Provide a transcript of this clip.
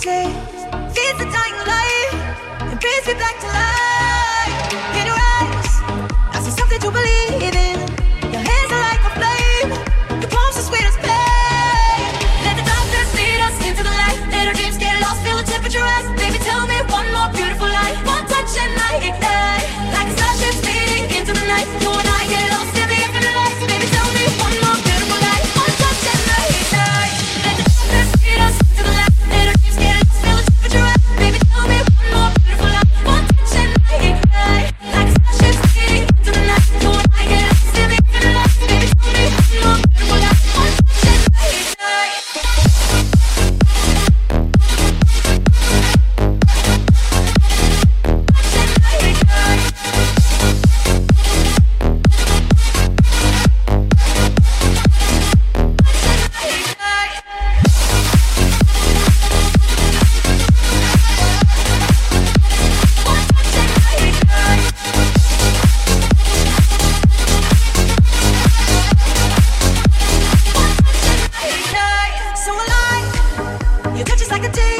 say, like a day